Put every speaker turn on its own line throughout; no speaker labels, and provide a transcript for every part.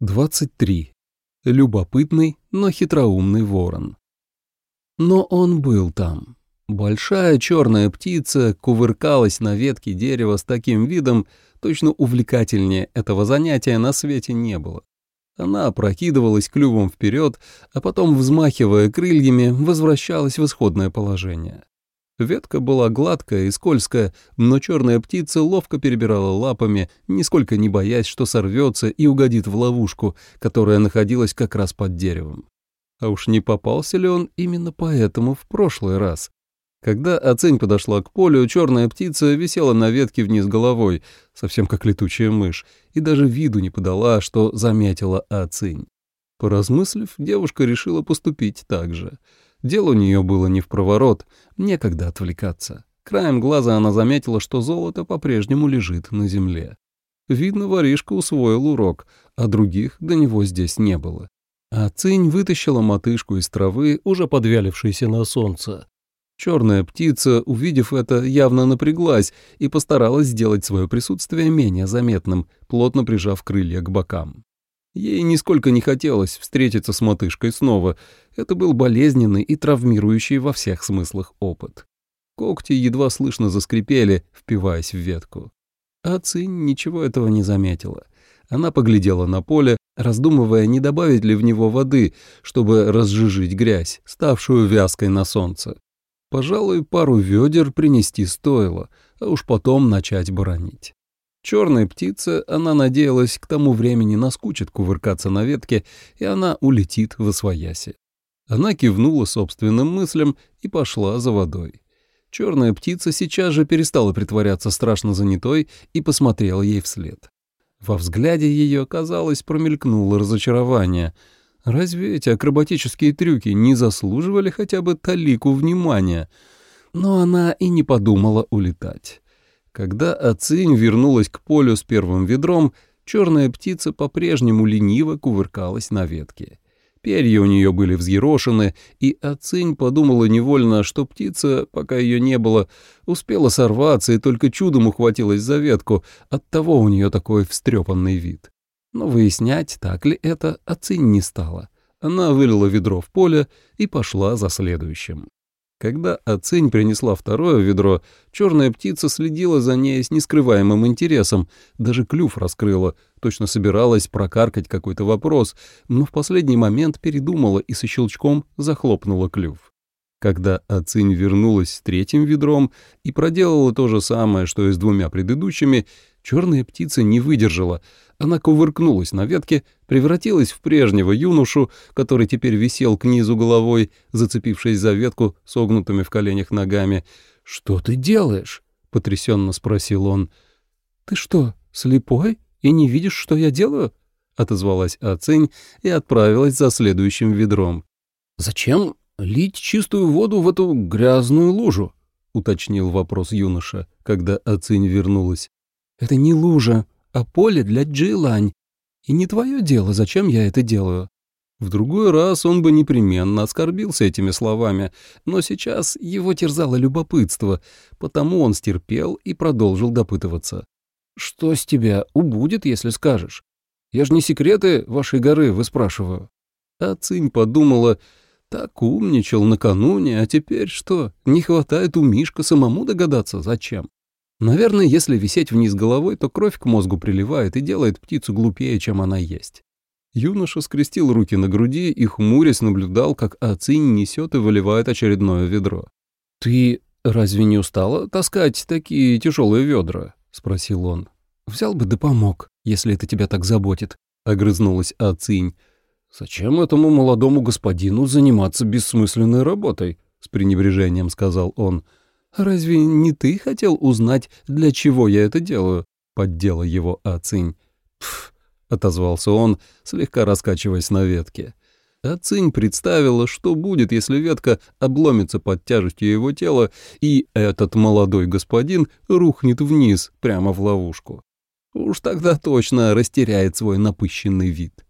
23. Любопытный, но хитроумный ворон. Но он был там. Большая черная птица кувыркалась на ветке дерева с таким видом, точно увлекательнее этого занятия на свете не было. Она опрокидывалась клювом вперед, а потом, взмахивая крыльями, возвращалась в исходное положение. Ветка была гладкая и скользкая, но черная птица ловко перебирала лапами, нисколько не боясь, что сорвется и угодит в ловушку, которая находилась как раз под деревом. А уж не попался ли он именно поэтому в прошлый раз? Когда Оцень подошла к полю, черная птица висела на ветке вниз головой, совсем как летучая мышь, и даже виду не подала, что заметила Оцень. Поразмыслив, девушка решила поступить так же — Дело у нее было не в проворот, некогда отвлекаться. Краем глаза она заметила, что золото по-прежнему лежит на земле. Видно, воришка усвоил урок, а других до него здесь не было. А цинь вытащила мотышку из травы, уже подвялившейся на солнце. Черная птица, увидев это, явно напряглась и постаралась сделать свое присутствие менее заметным, плотно прижав крылья к бокам. Ей нисколько не хотелось встретиться с мотышкой снова. Это был болезненный и травмирующий во всех смыслах опыт. Когти едва слышно заскрипели, впиваясь в ветку. А ничего этого не заметила. Она поглядела на поле, раздумывая, не добавить ли в него воды, чтобы разжижить грязь, ставшую вязкой на солнце. Пожалуй, пару ведер принести стоило, а уж потом начать боронить. Черной птице она надеялась к тому времени наскучит кувыркаться на ветке, и она улетит в освояси. Она кивнула собственным мыслям и пошла за водой. Черная птица сейчас же перестала притворяться страшно занятой и посмотрела ей вслед. Во взгляде ее, казалось, промелькнуло разочарование. Разве эти акробатические трюки не заслуживали хотя бы талику внимания? Но она и не подумала улетать. Когда Ацинь вернулась к полю с первым ведром, черная птица по-прежнему лениво кувыркалась на ветке. Перья у нее были взъерошены, и Ацинь подумала невольно, что птица, пока ее не было, успела сорваться и только чудом ухватилась за ветку, оттого у нее такой встрепанный вид. Но выяснять, так ли это, Ацинь не стала. Она вылила ведро в поле и пошла за следующим. Когда Ацинь принесла второе ведро, черная птица следила за ней с нескрываемым интересом, даже клюв раскрыла, точно собиралась прокаркать какой-то вопрос, но в последний момент передумала и со щелчком захлопнула клюв. Когда Ацинь вернулась с третьим ведром и проделала то же самое, что и с двумя предыдущими, черная птица не выдержала. Она кувыркнулась на ветке, превратилась в прежнего юношу, который теперь висел к низу головой, зацепившись за ветку согнутыми в коленях ногами. «Что ты делаешь?» — потрясенно спросил он. «Ты что, слепой и не видишь, что я делаю?» — отозвалась Ацинь и отправилась за следующим ведром. «Зачем лить чистую воду в эту грязную лужу?» — уточнил вопрос юноша, когда Ацинь вернулась. «Это не лужа, а поле для Джилань. И не твое дело, зачем я это делаю». В другой раз он бы непременно оскорбился этими словами, но сейчас его терзало любопытство, потому он стерпел и продолжил допытываться. «Что с тебя убудет, если скажешь? Я же не секреты вашей горы выспрашиваю». А Цинь подумала, так умничал накануне, а теперь что, не хватает у Мишка самому догадаться, зачем? Наверное, если висеть вниз головой, то кровь к мозгу приливает и делает птицу глупее, чем она есть. Юноша скрестил руки на груди и, хмурясь, наблюдал, как Ацинь несет и выливает очередное ведро. «Ты разве не устала таскать такие тяжелые ведра?» — спросил он. «Взял бы да помог, если это тебя так заботит», — огрызнулась Ацинь. «Зачем этому молодому господину заниматься бессмысленной работой?» — с пренебрежением сказал он. — «Разве не ты хотел узнать, для чего я это делаю?» — поддела его Ацинь. «Пф», — отозвался он, слегка раскачиваясь на ветке. Ацинь представила, что будет, если ветка обломится под тяжестью его тела, и этот молодой господин рухнет вниз, прямо в ловушку. Уж тогда точно растеряет свой напыщенный вид.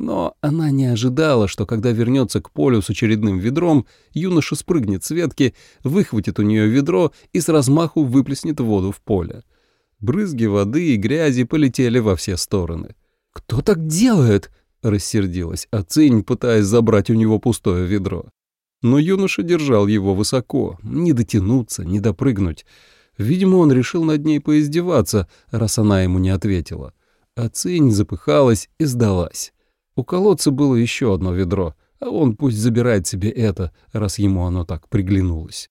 Но она не ожидала, что когда вернется к полю с очередным ведром, юноша спрыгнет с ветки, выхватит у нее ведро и с размаху выплеснет воду в поле. Брызги воды и грязи полетели во все стороны. «Кто так делает?» — рассердилась Ацинь, пытаясь забрать у него пустое ведро. Но юноша держал его высоко, не дотянуться, не допрыгнуть. Видимо, он решил над ней поиздеваться, раз она ему не ответила. Ацинь запыхалась и сдалась. У колодца было еще одно ведро, а он пусть забирает себе это, раз ему оно так приглянулось.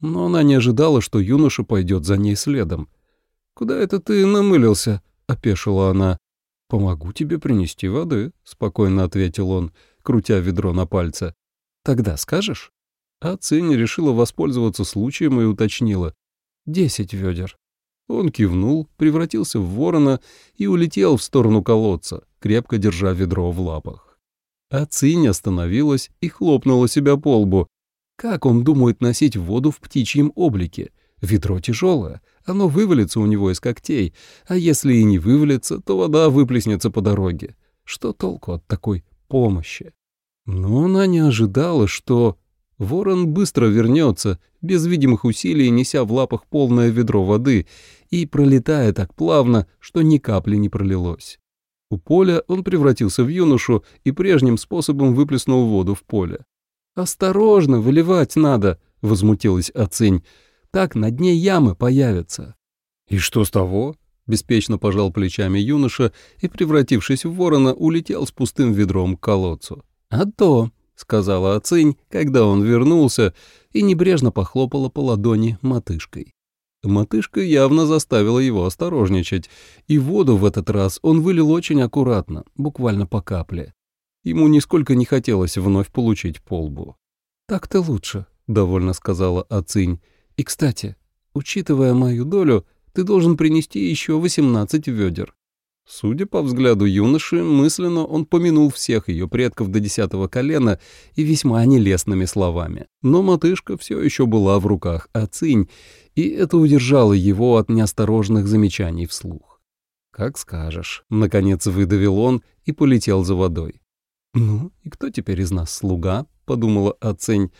Но она не ожидала, что юноша пойдет за ней следом. «Куда это ты намылился?» — опешила она. «Помогу тебе принести воды», — спокойно ответил он, крутя ведро на пальце. «Тогда скажешь?» А Цинь решила воспользоваться случаем и уточнила. «Десять ведер». Он кивнул, превратился в ворона и улетел в сторону колодца, крепко держа ведро в лапах. А Цинь остановилась и хлопнула себя по лбу. Как он думает носить воду в птичьем облике? Ведро тяжелое, оно вывалится у него из когтей, а если и не вывалится, то вода выплеснется по дороге. Что толку от такой помощи? Но она не ожидала, что... Ворон быстро вернется, без видимых усилий неся в лапах полное ведро воды, и пролетая так плавно, что ни капли не пролилось. У поля он превратился в юношу и прежним способом выплеснул воду в поле. «Осторожно, выливать надо!» — возмутилась Ацинь. Так на дне ямы появятся». «И что с того?» — беспечно пожал плечами юноша и, превратившись в ворона, улетел с пустым ведром к колодцу. «А то», — сказала Ацинь, когда он вернулся, и небрежно похлопала по ладони мотышкой. Мотышка явно заставила его осторожничать, и воду в этот раз он вылил очень аккуратно, буквально по капле. Ему нисколько не хотелось вновь получить полбу. «Так-то лучше», — довольно сказала Ацинь, и, кстати, учитывая мою долю, ты должен принести еще 18 ведер. Судя по взгляду юноши, мысленно он помянул всех ее предков до десятого колена и весьма нелестными словами. Но мотышка все еще была в руках Ацинь, и это удержало его от неосторожных замечаний вслух. «Как скажешь», — наконец выдавил он и полетел за водой. «Ну, и кто теперь из нас слуга?» — подумала Ацинь.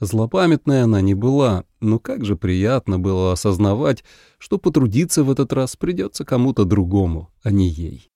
Злопамятная она не была, но как же приятно было осознавать, что потрудиться в этот раз придется кому-то другому, а не ей.